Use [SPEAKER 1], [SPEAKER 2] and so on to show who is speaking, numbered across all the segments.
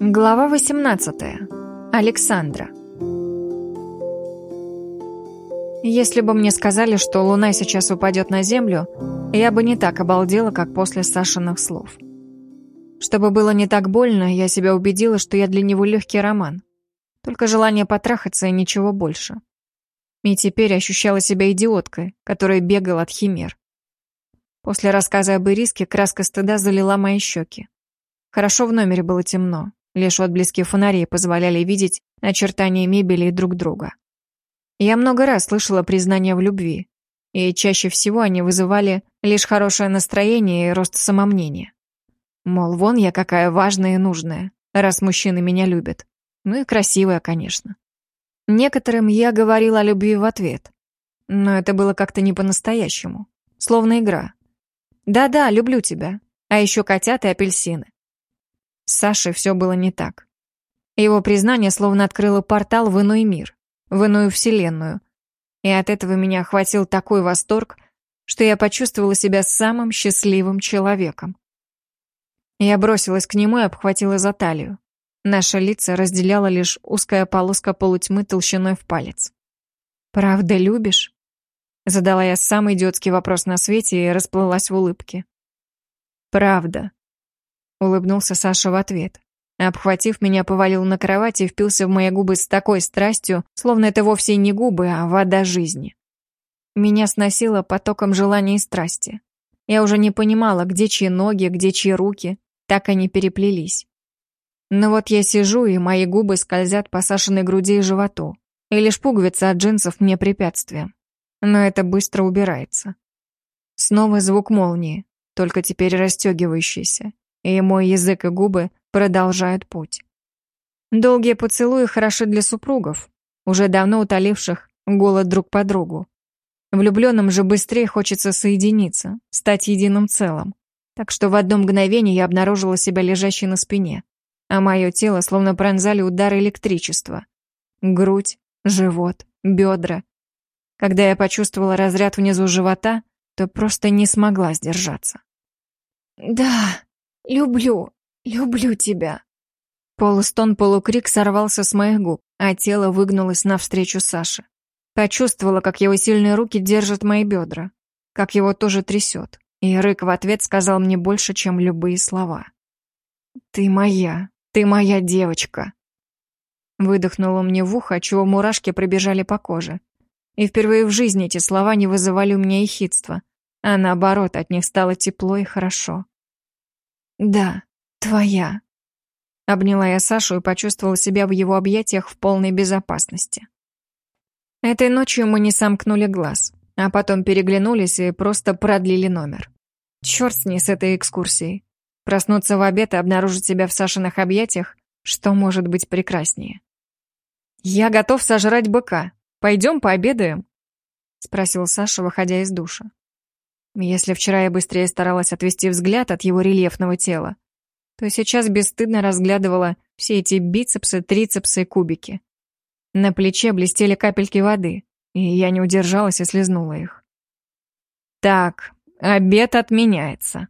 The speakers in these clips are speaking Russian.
[SPEAKER 1] Глава 18. Александра. Если бы мне сказали, что луна сейчас упадет на землю, я бы не так обалдела, как после Сашиных слов. Чтобы было не так больно, я себя убедила, что я для него легкий роман. Только желание потрахаться и ничего больше. И теперь ощущала себя идиоткой, которая бегала от химер. После рассказа об Ириске краска стыда залила мои щеки. Хорошо в номере было темно, Лишь отблески фонарей позволяли видеть очертания мебели друг друга. Я много раз слышала признания в любви, и чаще всего они вызывали лишь хорошее настроение и рост самомнения. Мол, вон я какая важная и нужная, раз мужчины меня любят. Ну и красивая, конечно. Некоторым я говорила о любви в ответ, но это было как-то не по-настоящему, словно игра. Да-да, люблю тебя, а еще котят и апельсины. С Сашей все было не так. Его признание словно открыло портал в иной мир, в иную вселенную. И от этого меня охватил такой восторг, что я почувствовала себя самым счастливым человеком. Я бросилась к нему и обхватила за талию. Наши лица разделяла лишь узкая полоска полутьмы толщиной в палец. «Правда любишь?» Задала я самый идиотский вопрос на свете и расплылась в улыбке. «Правда», Улыбнулся Саша в ответ. Обхватив меня, повалил на кровать и впился в мои губы с такой страстью, словно это вовсе не губы, а вода жизни. Меня сносило потоком желания и страсти. Я уже не понимала, где чьи ноги, где чьи руки. Так они переплелись. Но вот я сижу, и мои губы скользят по Сашиной груди и животу. И лишь пуговица от джинсов мне препятствием. Но это быстро убирается. Снова звук молнии, только теперь расстегивающийся и мой язык и губы продолжают путь. Долгие поцелуи хороши для супругов, уже давно утоливших голод друг по другу. Влюбленным же быстрее хочется соединиться, стать единым целым. Так что в одно мгновение я обнаружила себя лежащей на спине, а мое тело словно пронзали удары электричества. Грудь, живот, бедра. Когда я почувствовала разряд внизу живота, то просто не смогла сдержаться. «Да», «Люблю, люблю тебя». Полустон-полукрик сорвался с моих губ, а тело выгнулось навстречу Саше. Почувствовала, как его сильные руки держат мои бедра, как его тоже трясет, и рык в ответ сказал мне больше, чем любые слова. «Ты моя, ты моя девочка!» Выдохнула мне в ухо, чего мурашки пробежали по коже. И впервые в жизни эти слова не вызывали у меня ехидства, а наоборот, от них стало тепло и хорошо. «Да, твоя». Обняла я Сашу и почувствовала себя в его объятиях в полной безопасности. Этой ночью мы не сомкнули глаз, а потом переглянулись и просто продлили номер. Черт с ней с этой экскурсией. Проснуться в обед и обнаружить себя в Сашиных объятиях, что может быть прекраснее. «Я готов сожрать быка. Пойдем пообедаем?» — спросил Саша, выходя из душа. Если вчера я быстрее старалась отвести взгляд от его рельефного тела, то сейчас бесстыдно разглядывала все эти бицепсы, трицепсы и кубики. На плече блестели капельки воды, и я не удержалась и слезнула их. «Так, обед отменяется».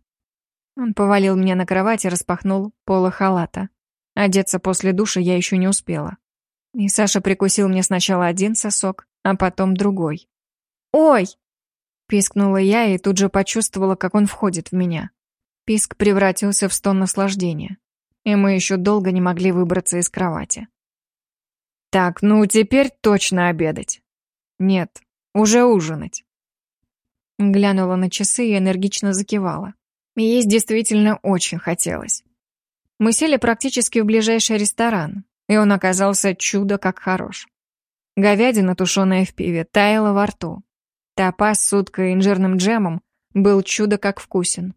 [SPEAKER 1] Он повалил меня на кровать и распахнул полы халата. Одеться после душа я еще не успела. И Саша прикусил мне сначала один сосок, а потом другой. «Ой!» Пискнула я и тут же почувствовала, как он входит в меня. Писк превратился в стон наслаждения, и мы еще долго не могли выбраться из кровати. «Так, ну теперь точно обедать». «Нет, уже ужинать». Глянула на часы и энергично закивала. Есть действительно очень хотелось. Мы сели практически в ближайший ресторан, и он оказался чудо как хорош. Говядина, тушеная в пиве, таяла во рту, Топаз с уткой и инжирным джемом был чудо как вкусен.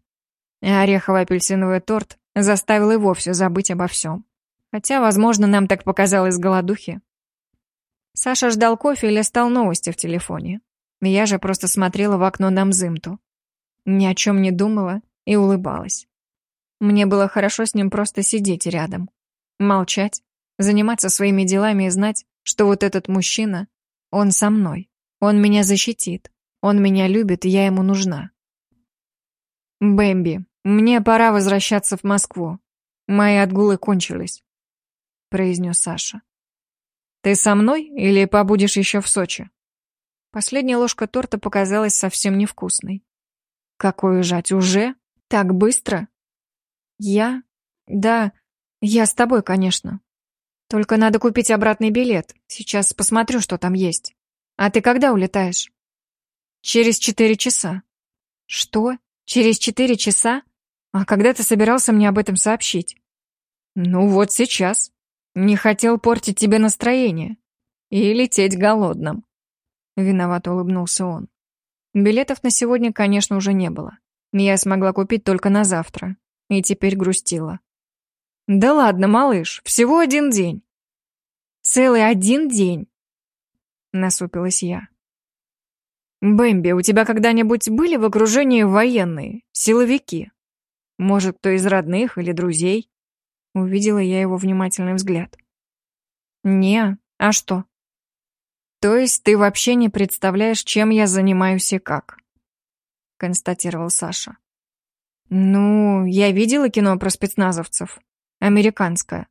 [SPEAKER 1] Орехово-апельсиновый торт заставил и вовсе забыть обо всем. Хотя, возможно, нам так показалось с голодухи. Саша ждал кофе и листал новости в телефоне. Я же просто смотрела в окно на Мзымту. Ни о чем не думала и улыбалась. Мне было хорошо с ним просто сидеть рядом. Молчать, заниматься своими делами и знать, что вот этот мужчина, он со мной. Он меня защитит. Он меня любит, и я ему нужна. Бэмби, мне пора возвращаться в Москву. Мои отгулы кончились. — произнес Саша. «Ты со мной или побудешь еще в Сочи?» Последняя ложка торта показалась совсем невкусной. «Какой уезжать? Уже? Так быстро?» «Я? Да, я с тобой, конечно. Только надо купить обратный билет. Сейчас посмотрю, что там есть. А ты когда улетаешь?» «Через четыре часа». «Что? Через четыре часа? А когда ты собирался мне об этом сообщить?» «Ну вот сейчас. Не хотел портить тебе настроение. И лететь голодным». Виновато улыбнулся он. Билетов на сегодня, конечно, уже не было. Я смогла купить только на завтра. И теперь грустила. «Да ладно, малыш, всего один день». «Целый один день?» Насупилась я. «Бэмби, у тебя когда-нибудь были в окружении военные, силовики? Может, кто из родных или друзей?» Увидела я его внимательный взгляд. «Не, а что?» «То есть ты вообще не представляешь, чем я занимаюсь и как?» Констатировал Саша. «Ну, я видела кино про спецназовцев. Американское.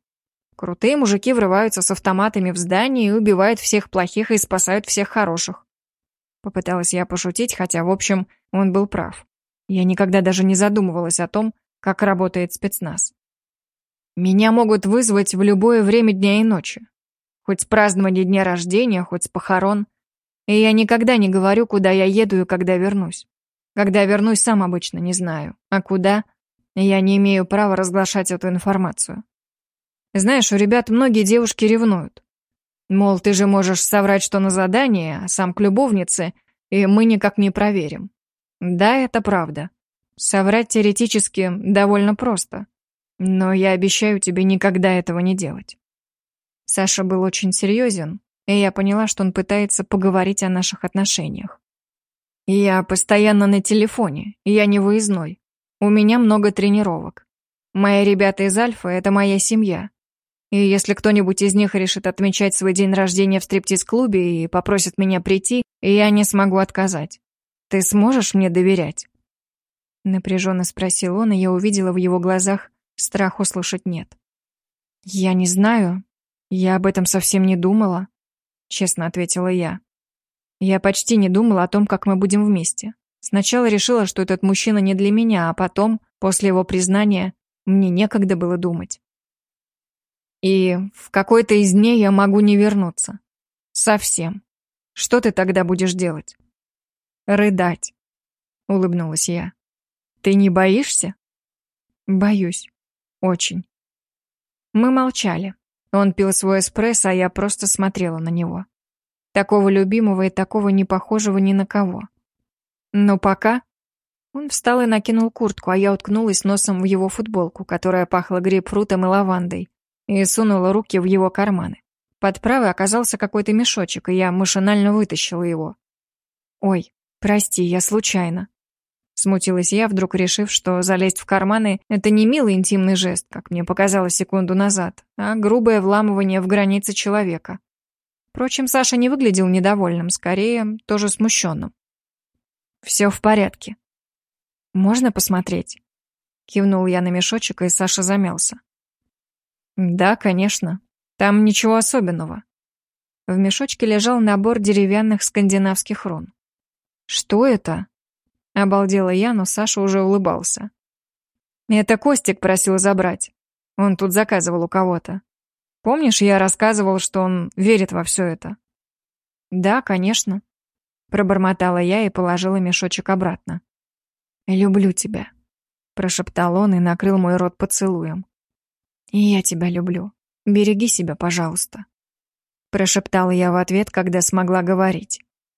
[SPEAKER 1] Крутые мужики врываются с автоматами в здание и убивают всех плохих и спасают всех хороших». Попыталась я пошутить, хотя, в общем, он был прав. Я никогда даже не задумывалась о том, как работает спецназ. Меня могут вызвать в любое время дня и ночи. Хоть с празднования дня рождения, хоть с похорон. И я никогда не говорю, куда я еду и когда вернусь. Когда вернусь, сам обычно не знаю. А куда? Я не имею права разглашать эту информацию. Знаешь, у ребят многие девушки ревнуют. Мол, ты же можешь соврать, что на задание, а сам к любовнице, и мы никак не проверим. Да, это правда. Соврать теоретически довольно просто. Но я обещаю тебе никогда этого не делать. Саша был очень серьезен, и я поняла, что он пытается поговорить о наших отношениях. Я постоянно на телефоне, я не выездной. У меня много тренировок. Мои ребята из Альфа — это моя семья. И если кто-нибудь из них решит отмечать свой день рождения в стриптиз-клубе и попросит меня прийти, я не смогу отказать. Ты сможешь мне доверять?» Напряженно спросил он, и я увидела в его глазах Страх услышать «нет». «Я не знаю. Я об этом совсем не думала», — честно ответила я. «Я почти не думала о том, как мы будем вместе. Сначала решила, что этот мужчина не для меня, а потом, после его признания, мне некогда было думать. И в какой-то из дней я могу не вернуться. Совсем. Что ты тогда будешь делать? Рыдать, улыбнулась я. Ты не боишься? Боюсь. Очень. Мы молчали. Он пил свой эспрессо, а я просто смотрела на него. Такого любимого и такого не похожего ни на кого. Но пока... Он встал и накинул куртку, а я уткнулась носом в его футболку, которая пахла грейпфрутом и лавандой, и сунула руки в его карманы. Под правой оказался какой-то мешочек, и я машинально вытащила его. «Ой, прости, я случайно», Смутилась я, вдруг решив, что залезть в карманы — это не милый интимный жест, как мне показалось секунду назад, а грубое вламывание в границы человека. Впрочем, Саша не выглядел недовольным, скорее, тоже смущенным. «Все в порядке. Можно посмотреть?» Кивнул я на мешочек, и Саша замялся. «Да, конечно. Там ничего особенного». В мешочке лежал набор деревянных скандинавских рун. «Что это?» Обалдела я, но Саша уже улыбался. Это Костик просил забрать. Он тут заказывал у кого-то. Помнишь, я рассказывал, что он верит во все это? Да, конечно. Пробормотала я и положила мешочек обратно. «Люблю тебя», — прошептал он и накрыл мой рот поцелуем. «И я тебя люблю. Береги себя, пожалуйста», — прошептала я в ответ, когда смогла говорить.